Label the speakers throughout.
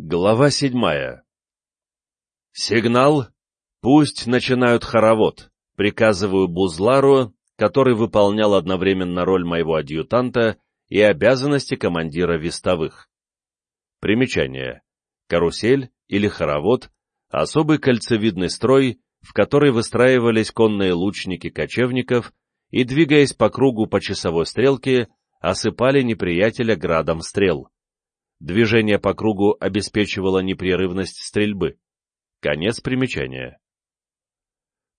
Speaker 1: Глава седьмая Сигнал «Пусть начинают хоровод», приказываю Бузлару, который выполнял одновременно роль моего адъютанта и обязанности командира вестовых. Примечание. Карусель или хоровод — особый кольцевидный строй, в который выстраивались конные лучники кочевников и, двигаясь по кругу по часовой стрелке, осыпали неприятеля градом стрел. Движение по кругу обеспечивало непрерывность стрельбы. Конец примечания.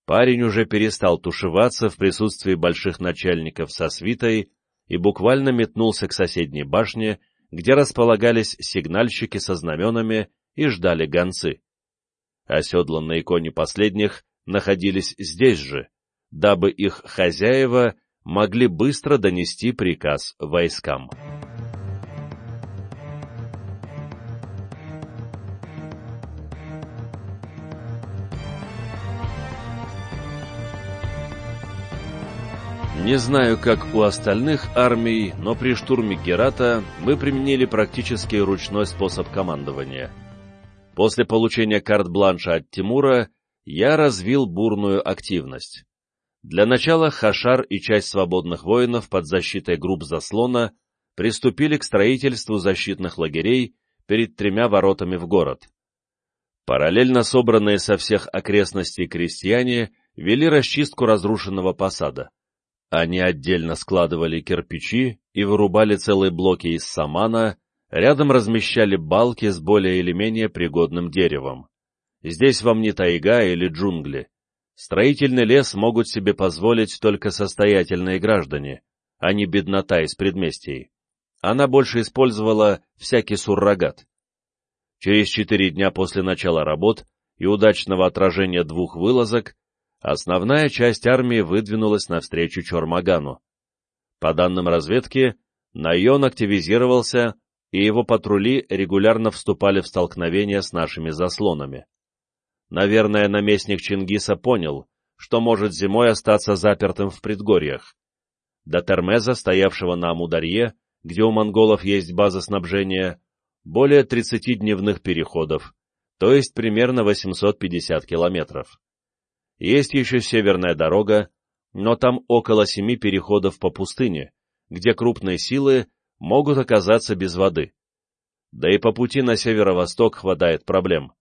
Speaker 1: Парень уже перестал тушеваться в присутствии больших начальников со свитой и буквально метнулся к соседней башне, где располагались сигнальщики со знаменами и ждали гонцы. Оседланные кони последних находились здесь же, дабы их хозяева могли быстро донести приказ войскам. Не знаю, как у остальных армий, но при штурме Герата мы применили практически ручной способ командования. После получения карт-бланша от Тимура я развил бурную активность. Для начала Хашар и часть свободных воинов под защитой групп заслона приступили к строительству защитных лагерей перед тремя воротами в город. Параллельно собранные со всех окрестностей крестьяне вели расчистку разрушенного посада. Они отдельно складывали кирпичи и вырубали целые блоки из самана, рядом размещали балки с более или менее пригодным деревом. Здесь вам не тайга или джунгли. Строительный лес могут себе позволить только состоятельные граждане, а не беднота из предместий. Она больше использовала всякий суррогат. Через четыре дня после начала работ и удачного отражения двух вылазок основная часть армии выдвинулась навстречу Чормагану. По данным разведки, Найон активизировался, и его патрули регулярно вступали в столкновения с нашими заслонами. Наверное, наместник Чингиса понял, что может зимой остаться запертым в предгорьях. До Термеза, стоявшего на Амударье, где у монголов есть база снабжения, более 30 дневных переходов, то есть примерно 850 километров. Есть еще северная дорога, но там около семи переходов по пустыне, где крупные силы могут оказаться без воды. Да и по пути на северо-восток хватает проблем.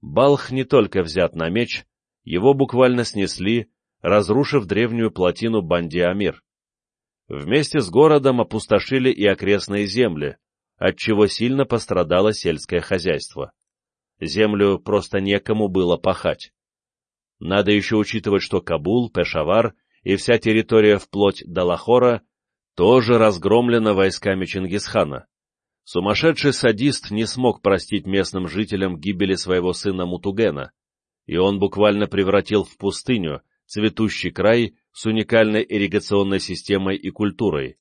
Speaker 1: Балх не только взят на меч, его буквально снесли, разрушив древнюю плотину Банди-Амир. Вместе с городом опустошили и окрестные земли, отчего сильно пострадало сельское хозяйство. Землю просто некому было пахать. Надо еще учитывать, что Кабул, Пешавар и вся территория вплоть до Лахора тоже разгромлена войсками Чингисхана. Сумасшедший садист не смог простить местным жителям гибели своего сына Мутугена, и он буквально превратил в пустыню цветущий край с уникальной ирригационной системой и культурой.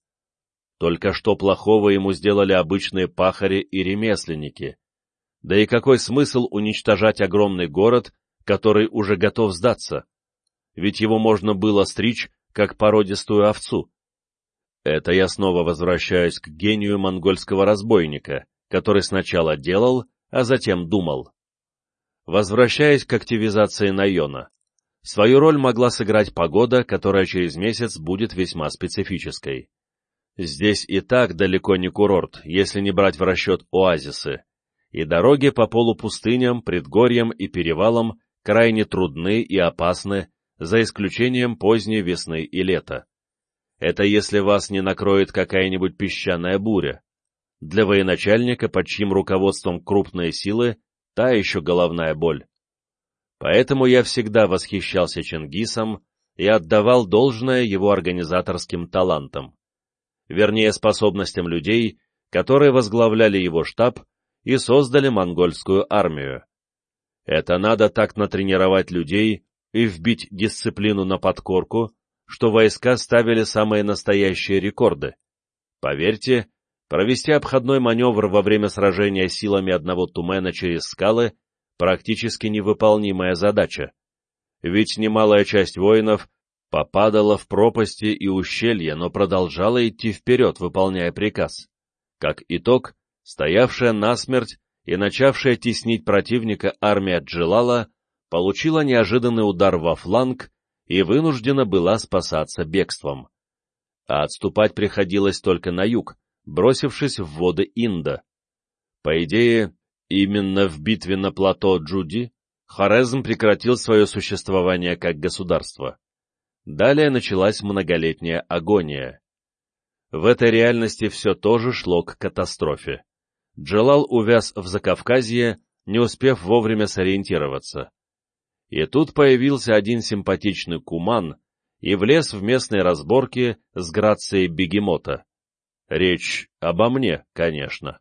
Speaker 1: Только что плохого ему сделали обычные пахари и ремесленники. Да и какой смысл уничтожать огромный город который уже готов сдаться, ведь его можно было стричь, как породистую овцу. Это я снова возвращаюсь к гению монгольского разбойника, который сначала делал, а затем думал. Возвращаясь к активизации Найона, свою роль могла сыграть погода, которая через месяц будет весьма специфической. Здесь и так далеко не курорт, если не брать в расчет оазисы, и дороги по полупустыням, предгорьям и перевалам крайне трудны и опасны, за исключением поздней весны и лета. Это если вас не накроет какая-нибудь песчаная буря. Для военачальника, под чьим руководством крупные силы, та еще головная боль. Поэтому я всегда восхищался Чингисом и отдавал должное его организаторским талантам. Вернее, способностям людей, которые возглавляли его штаб и создали монгольскую армию. Это надо так натренировать людей и вбить дисциплину на подкорку, что войска ставили самые настоящие рекорды. Поверьте, провести обходной маневр во время сражения силами одного тумена через скалы – практически невыполнимая задача. Ведь немалая часть воинов попадала в пропасти и ущелья, но продолжала идти вперед, выполняя приказ. Как итог, стоявшая насмерть и начавшая теснить противника армия Джилала получила неожиданный удар во фланг и вынуждена была спасаться бегством. А отступать приходилось только на юг, бросившись в воды Инда. По идее, именно в битве на плато Джуди Хорезм прекратил свое существование как государство. Далее началась многолетняя агония. В этой реальности все тоже шло к катастрофе. Джалал увяз в Закавказье, не успев вовремя сориентироваться. И тут появился один симпатичный куман и влез в местные разборки с грацией бегемота. Речь обо мне, конечно.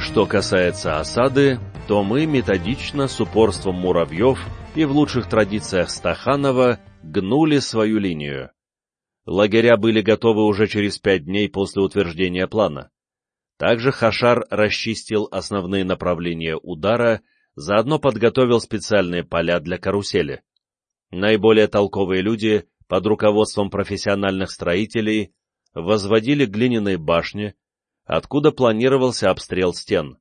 Speaker 1: Что касается осады, то мы методично, с упорством муравьев и в лучших традициях Стаханова, гнули свою линию. Лагеря были готовы уже через пять дней после утверждения плана. Также Хашар расчистил основные направления удара, заодно подготовил специальные поля для карусели. Наиболее толковые люди под руководством профессиональных строителей возводили глиняные башни, откуда планировался обстрел стен.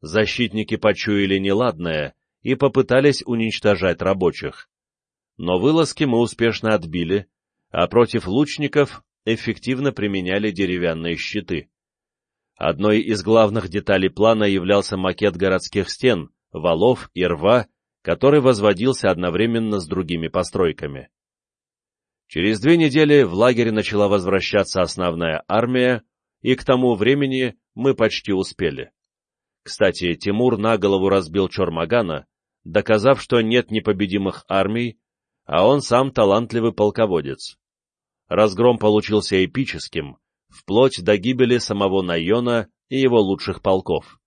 Speaker 1: Защитники почуяли неладное и попытались уничтожать рабочих. Но вылазки мы успешно отбили, а против лучников эффективно применяли деревянные щиты. Одной из главных деталей плана являлся макет городских стен, валов и рва, который возводился одновременно с другими постройками. Через две недели в лагере начала возвращаться основная армия, и к тому времени мы почти успели. Кстати, Тимур на голову разбил Чормагана, доказав, что нет непобедимых армий, а он сам талантливый полководец. Разгром получился эпическим, вплоть до гибели самого Найона и его лучших полков.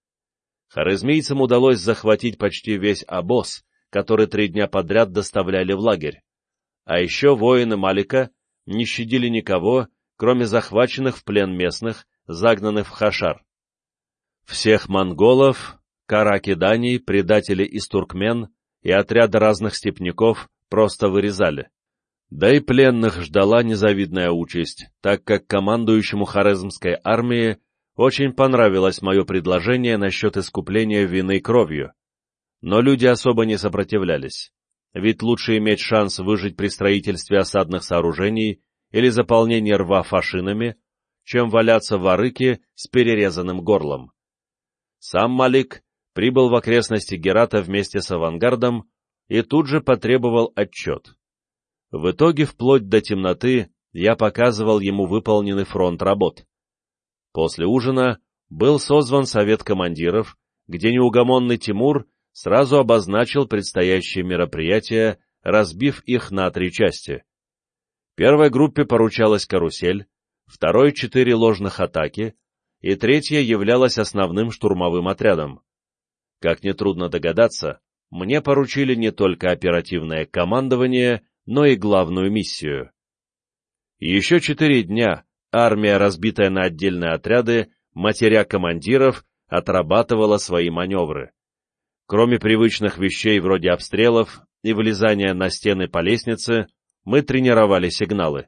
Speaker 1: Харизмийцам удалось захватить почти весь обоз, который три дня подряд доставляли в лагерь. А еще воины Малика не щадили никого кроме захваченных в плен местных, загнанных в Хашар. Всех монголов, каракиданий, предателей из туркмен и отряда разных степняков просто вырезали. Да и пленных ждала незавидная участь, так как командующему Хорезмской армии очень понравилось мое предложение насчет искупления вины кровью. Но люди особо не сопротивлялись, ведь лучше иметь шанс выжить при строительстве осадных сооружений или заполнение рва фашинами, чем валяться в арыке с перерезанным горлом. Сам Малик прибыл в окрестности Герата вместе с авангардом и тут же потребовал отчет. В итоге, вплоть до темноты, я показывал ему выполненный фронт работ. После ужина был созван совет командиров, где неугомонный Тимур сразу обозначил предстоящие мероприятия, разбив их на три части. Первой группе поручалась карусель, второй — четыре ложных атаки, и третья являлась основным штурмовым отрядом. Как нетрудно догадаться, мне поручили не только оперативное командование, но и главную миссию. Еще четыре дня армия, разбитая на отдельные отряды, матеря командиров, отрабатывала свои маневры. Кроме привычных вещей вроде обстрелов и вылезания на стены по лестнице, мы тренировали сигналы.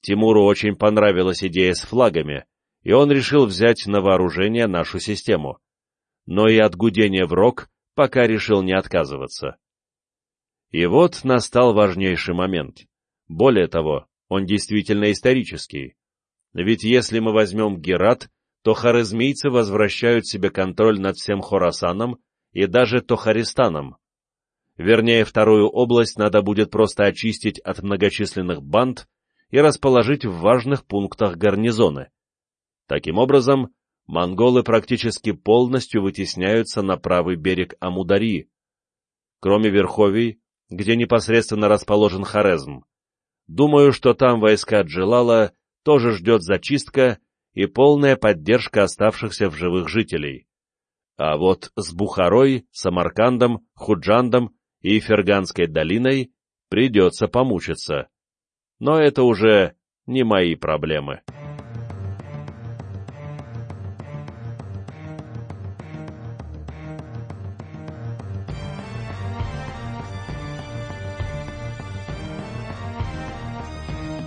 Speaker 1: Тимуру очень понравилась идея с флагами, и он решил взять на вооружение нашу систему. Но и от гудения в рог пока решил не отказываться. И вот настал важнейший момент. Более того, он действительно исторический. Ведь если мы возьмем Герат, то харизмийцы возвращают себе контроль над всем Хорасаном и даже Тохаристаном. Вернее, вторую область надо будет просто очистить от многочисленных банд и расположить в важных пунктах гарнизоны. Таким образом, монголы практически полностью вытесняются на правый берег Амудари, кроме Верховий, где непосредственно расположен Хорезм. Думаю, что там войска Джилала тоже ждет зачистка и полная поддержка оставшихся в живых жителей. А вот с Бухарой, Самаркандом, Худжандом и Ферганской долиной придется помучиться. Но это уже не мои проблемы.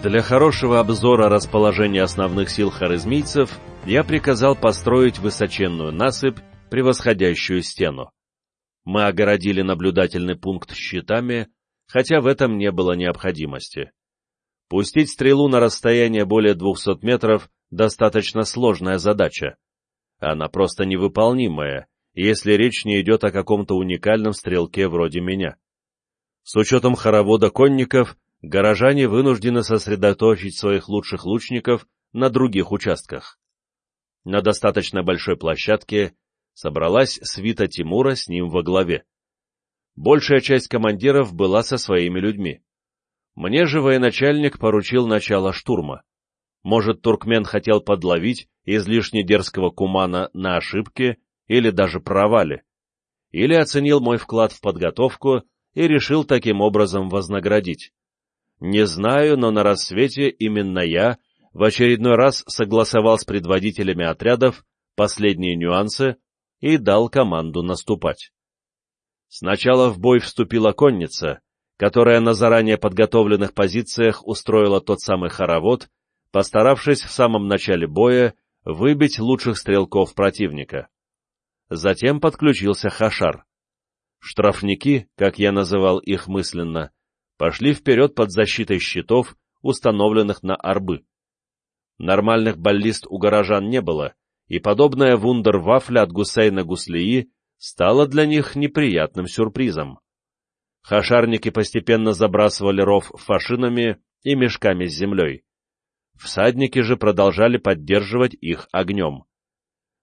Speaker 1: Для хорошего обзора расположения основных сил харизмийцев я приказал построить высоченную насыпь, превосходящую стену. Мы огородили наблюдательный пункт щитами, хотя в этом не было необходимости. Пустить стрелу на расстояние более 200 метров — достаточно сложная задача. Она просто невыполнимая, если речь не идет о каком-то уникальном стрелке вроде меня. С учетом хоровода конников, горожане вынуждены сосредоточить своих лучших лучников на других участках. На достаточно большой площадке собралась свита Тимура с ним во главе. Большая часть командиров была со своими людьми. Мне же военачальник поручил начало штурма. Может, туркмен хотел подловить излишне дерзкого кумана на ошибке или даже провале, или оценил мой вклад в подготовку и решил таким образом вознаградить. Не знаю, но на рассвете именно я в очередной раз согласовал с предводителями отрядов последние нюансы и дал команду наступать. Сначала в бой вступила конница, которая на заранее подготовленных позициях устроила тот самый хоровод, постаравшись в самом начале боя выбить лучших стрелков противника. Затем подключился Хашар. Штрафники, как я называл их мысленно, пошли вперед под защитой щитов, установленных на арбы. Нормальных баллист у горожан не было, и подобная вундервафля от Гусейна Гуслии стала для них неприятным сюрпризом. Хашарники постепенно забрасывали ров фашинами и мешками с землей. Всадники же продолжали поддерживать их огнем.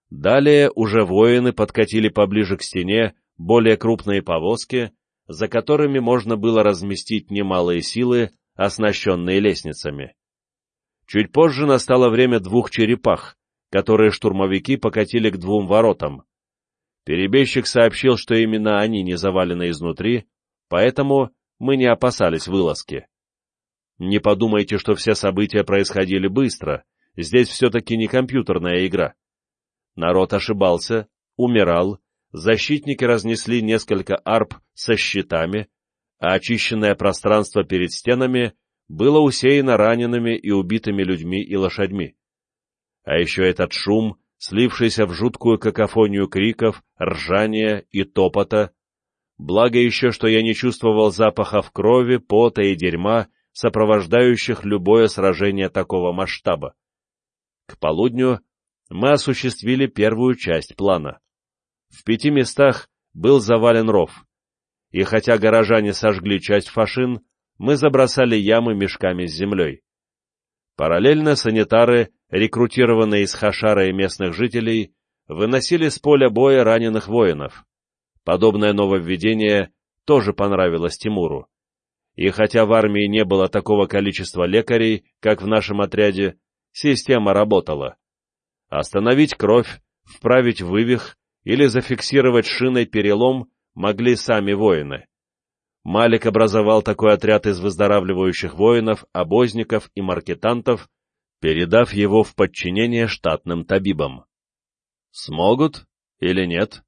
Speaker 1: Далее уже воины подкатили поближе к стене более крупные повозки, за которыми можно было разместить немалые силы, оснащенные лестницами. Чуть позже настало время двух черепах, которые штурмовики покатили к двум воротам. Перебежчик сообщил, что именно они не завалены изнутри, поэтому мы не опасались вылазки. Не подумайте, что все события происходили быстро, здесь все-таки не компьютерная игра. Народ ошибался, умирал, защитники разнесли несколько арп со щитами, а очищенное пространство перед стенами было усеяно ранеными и убитыми людьми и лошадьми. А еще этот шум, слившийся в жуткую какофонию криков, ржания и топота. Благо еще, что я не чувствовал запахов крови, пота и дерьма, сопровождающих любое сражение такого масштаба. К полудню мы осуществили первую часть плана. В пяти местах был завален ров, и хотя горожане сожгли часть фашин, мы забросали ямы мешками с землей. Параллельно санитары, рекрутированные из Хашара и местных жителей, выносили с поля боя раненых воинов. Подобное нововведение тоже понравилось Тимуру. И хотя в армии не было такого количества лекарей, как в нашем отряде, система работала. Остановить кровь, вправить вывих или зафиксировать шиной перелом могли сами воины. Малик образовал такой отряд из выздоравливающих воинов, обозников и маркетантов, передав его в подчинение штатным табибам. Смогут или нет?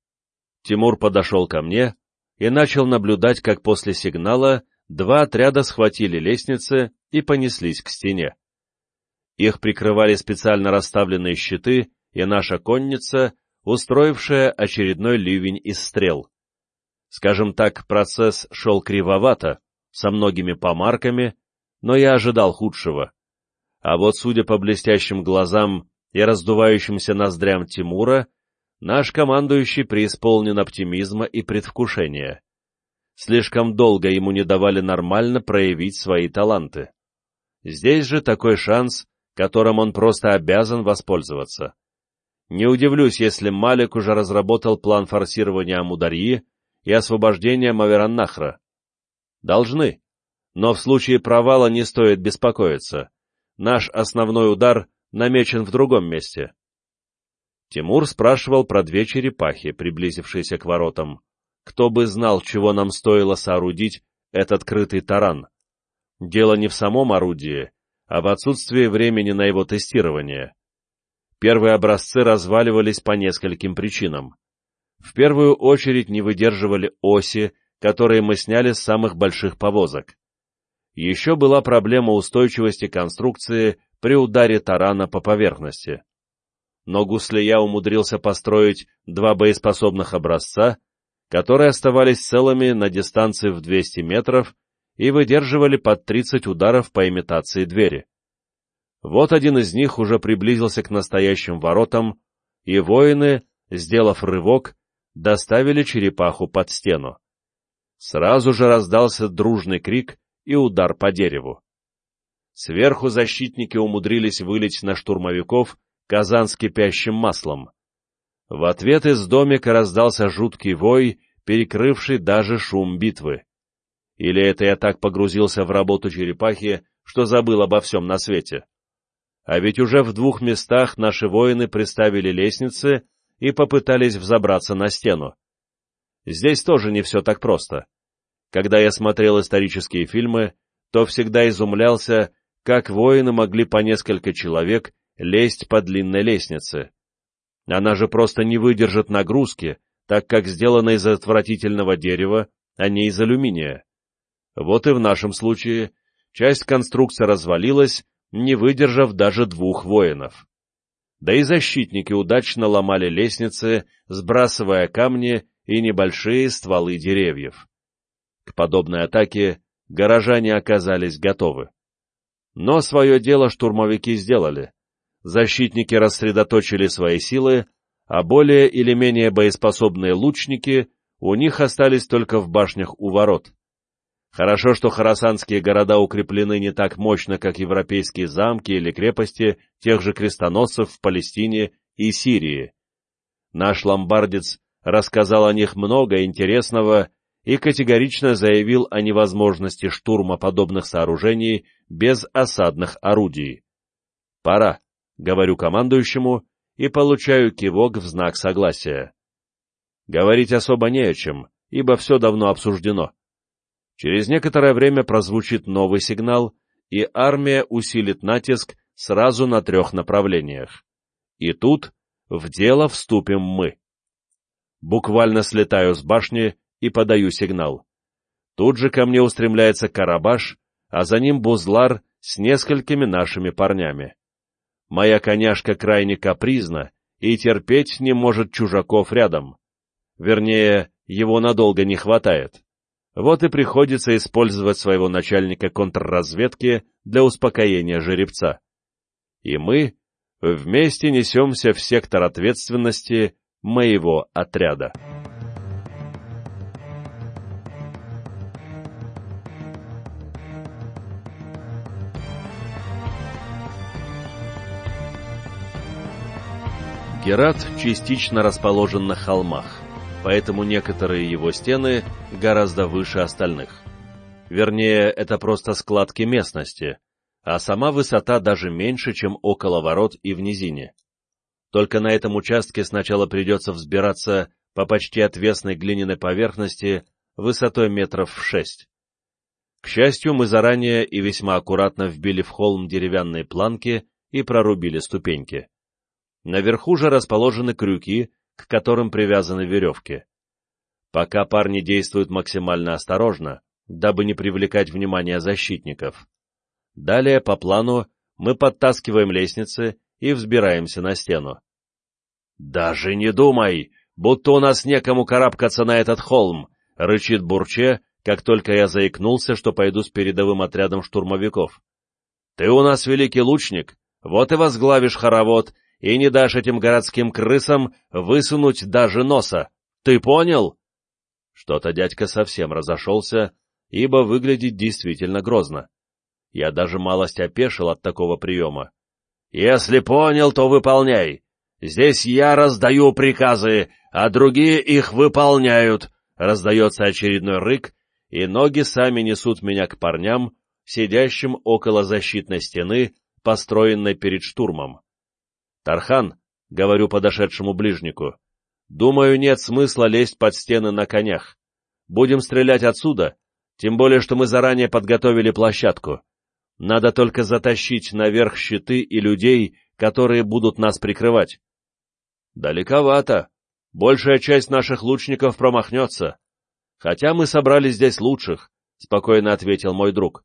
Speaker 1: Тимур подошел ко мне и начал наблюдать, как после сигнала два отряда схватили лестницы и понеслись к стене. Их прикрывали специально расставленные щиты и наша конница, устроившая очередной ливень из стрел. Скажем так, процесс шел кривовато, со многими помарками, но я ожидал худшего. А вот судя по блестящим глазам и раздувающимся ноздрям Тимура, наш командующий преисполнен оптимизма и предвкушения. Слишком долго ему не давали нормально проявить свои таланты. Здесь же такой шанс, которым он просто обязан воспользоваться. Не удивлюсь, если Малик уже разработал план форсирования Амударьи и освобождения Мавераннахра. Должны. Но в случае провала не стоит беспокоиться. Наш основной удар намечен в другом месте. Тимур спрашивал про две черепахи, приблизившиеся к воротам. Кто бы знал, чего нам стоило соорудить этот крытый таран. Дело не в самом орудии, а в отсутствии времени на его тестирование. Первые образцы разваливались по нескольким причинам. В первую очередь не выдерживали оси, которые мы сняли с самых больших повозок. Еще была проблема устойчивости конструкции при ударе тарана по поверхности. Но Гуслея умудрился построить два боеспособных образца, которые оставались целыми на дистанции в 200 метров и выдерживали под 30 ударов по имитации двери. Вот один из них уже приблизился к настоящим воротам, и воины, сделав рывок, доставили черепаху под стену. Сразу же раздался дружный крик и удар по дереву. Сверху защитники умудрились вылить на штурмовиков казан с кипящим маслом. В ответ из домика раздался жуткий вой, перекрывший даже шум битвы. Или это я так погрузился в работу черепахи, что забыл обо всем на свете? А ведь уже в двух местах наши воины приставили лестницы и попытались взобраться на стену. Здесь тоже не все так просто. Когда я смотрел исторические фильмы, то всегда изумлялся, как воины могли по несколько человек лезть по длинной лестнице. Она же просто не выдержит нагрузки, так как сделана из отвратительного дерева, а не из алюминия. Вот и в нашем случае часть конструкции развалилась, не выдержав даже двух воинов. Да и защитники удачно ломали лестницы, сбрасывая камни и небольшие стволы деревьев. К подобной атаке горожане оказались готовы. Но свое дело штурмовики сделали. Защитники рассредоточили свои силы, а более или менее боеспособные лучники у них остались только в башнях у ворот. Хорошо, что хорасанские города укреплены не так мощно, как европейские замки или крепости тех же крестоносцев в Палестине и Сирии. Наш ломбардец рассказал о них много интересного и категорично заявил о невозможности штурма подобных сооружений без осадных орудий. «Пора», — говорю командующему и получаю кивок в знак согласия. Говорить особо не о чем, ибо все давно обсуждено. Через некоторое время прозвучит новый сигнал, и армия усилит натиск сразу на трех направлениях. И тут в дело вступим мы. Буквально слетаю с башни и подаю сигнал. Тут же ко мне устремляется Карабаш, а за ним Бузлар с несколькими нашими парнями. Моя коняшка крайне капризна и терпеть не может чужаков рядом. Вернее, его надолго не хватает. Вот и приходится использовать своего начальника контрразведки для успокоения жеребца. И мы вместе несемся в сектор ответственности моего отряда. Герат частично расположен на холмах, поэтому некоторые его стены гораздо выше остальных. Вернее, это просто складки местности, а сама высота даже меньше, чем около ворот и в низине. Только на этом участке сначала придется взбираться по почти отвесной глиняной поверхности высотой метров в шесть. К счастью, мы заранее и весьма аккуратно вбили в холм деревянные планки и прорубили ступеньки. Наверху же расположены крюки, к которым привязаны веревки. Пока парни действуют максимально осторожно, дабы не привлекать внимание защитников. Далее, по плану, мы подтаскиваем лестницы и взбираемся на стену. «Даже не думай, будто у нас некому карабкаться на этот холм!» — рычит Бурче, как только я заикнулся, что пойду с передовым отрядом штурмовиков. «Ты у нас великий лучник, вот и возглавишь хоровод, и не дашь этим городским крысам высунуть даже носа. Ты понял?» Что-то дядька совсем разошелся, ибо выглядит действительно грозно. Я даже малость опешил от такого приема. «Если понял, то выполняй. Здесь я раздаю приказы, а другие их выполняют», — раздается очередной рык, и ноги сами несут меня к парням, сидящим около защитной стены, построенной перед штурмом. «Тархан», — говорю подошедшему ближнику, — «думаю, нет смысла лезть под стены на конях. Будем стрелять отсюда, тем более, что мы заранее подготовили площадку. Надо только затащить наверх щиты и людей, которые будут нас прикрывать». «Далековато. Большая часть наших лучников промахнется. Хотя мы собрали здесь лучших», — спокойно ответил мой друг.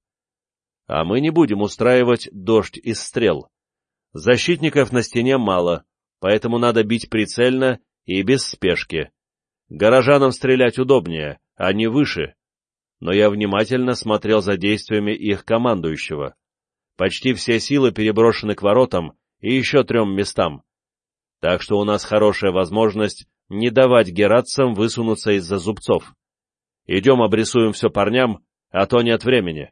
Speaker 1: А мы не будем устраивать дождь из стрел. Защитников на стене мало, поэтому надо бить прицельно и без спешки. Горожанам стрелять удобнее, не выше. Но я внимательно смотрел за действиями их командующего. Почти все силы переброшены к воротам и еще трем местам. Так что у нас хорошая возможность не давать гератцам высунуться из-за зубцов. Идем обрисуем все парням, а то нет времени.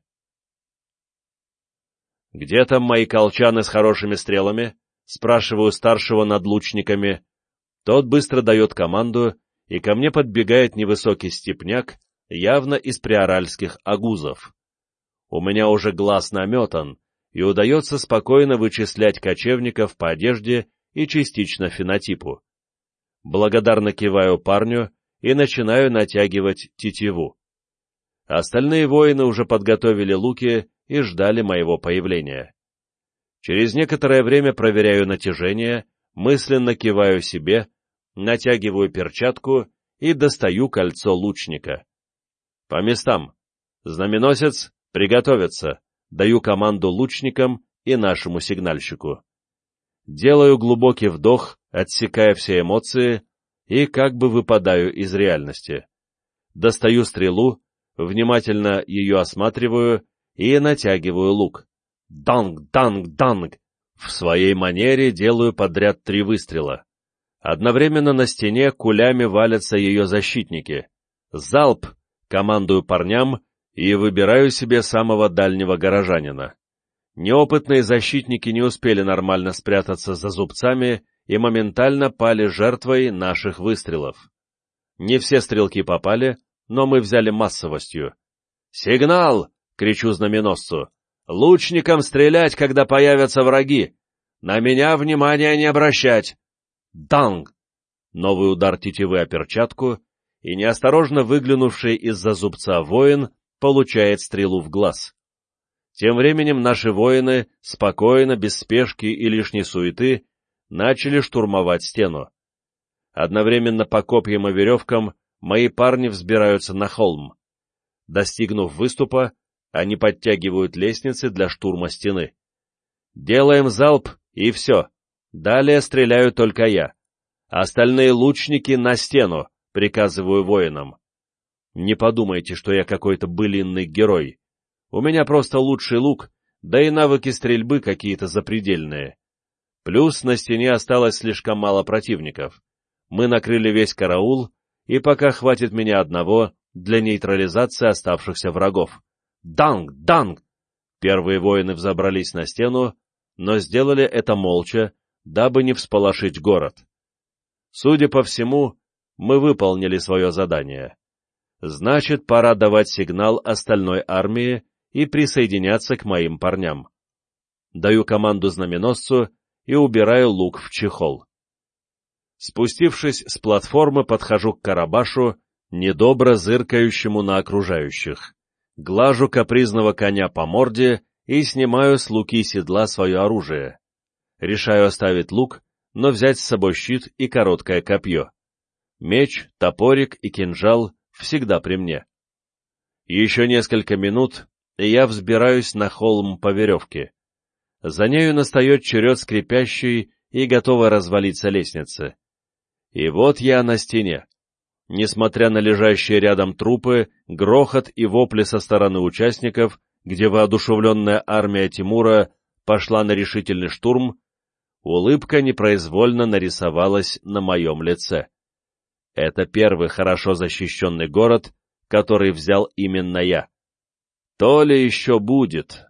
Speaker 1: «Где там мои колчаны с хорошими стрелами?» — спрашиваю старшего над лучниками. Тот быстро дает команду, и ко мне подбегает невысокий степняк, явно из приоральских агузов. У меня уже глаз наметан, и удается спокойно вычислять кочевников по одежде и частично фенотипу. Благодарно киваю парню и начинаю натягивать тетиву. Остальные воины уже подготовили луки и ждали моего появления. Через некоторое время проверяю натяжение, мысленно киваю себе, натягиваю перчатку и достаю кольцо лучника. По местам. Знаменосец, приготовиться. Даю команду лучникам и нашему сигнальщику. Делаю глубокий вдох, отсекая все эмоции, и как бы выпадаю из реальности. Достаю стрелу, внимательно ее осматриваю и натягиваю лук. Данг, данг, данг! В своей манере делаю подряд три выстрела. Одновременно на стене кулями валятся ее защитники. Залп! Командую парням и выбираю себе самого дальнего горожанина. Неопытные защитники не успели нормально спрятаться за зубцами и моментально пали жертвой наших выстрелов. Не все стрелки попали, но мы взяли массовостью. «Сигнал!» — кричу знаменосцу. «Лучникам стрелять, когда появятся враги! На меня внимания не обращать!» «Данг!» Новый удар тетивы о перчатку, и неосторожно выглянувший из-за зубца воин получает стрелу в глаз. Тем временем наши воины, спокойно, без спешки и лишней суеты, начали штурмовать стену. Одновременно по копьям и веревкам мои парни взбираются на холм. Достигнув выступа, они подтягивают лестницы для штурма стены. Делаем залп, и все. Далее стреляю только я. Остальные лучники на стену, приказываю воинам. Не подумайте, что я какой-то былинный герой. У меня просто лучший лук, да и навыки стрельбы какие-то запредельные. Плюс на стене осталось слишком мало противников. Мы накрыли весь караул, и пока хватит меня одного для нейтрализации оставшихся врагов. Данг! Данг! Первые воины взобрались на стену, но сделали это молча, дабы не всполошить город. Судя по всему, мы выполнили свое задание. Значит, пора давать сигнал остальной армии и присоединяться к моим парням. Даю команду знаменосцу и убираю лук в чехол. Спустившись с платформы, подхожу к Карабашу, недобро зыркающему на окружающих. Глажу капризного коня по морде и снимаю с луки седла свое оружие. Решаю оставить лук, но взять с собой щит и короткое копье. Меч, топорик и кинжал всегда при мне. Еще несколько минут, и я взбираюсь на холм по веревке. За нею настает черед скрипящей и готовой развалиться лестницы. И вот я на стене. Несмотря на лежащие рядом трупы, грохот и вопли со стороны участников, где воодушевленная армия Тимура пошла на решительный штурм, улыбка непроизвольно нарисовалась на моем лице. Это первый хорошо защищенный город, который взял именно я. То ли еще будет.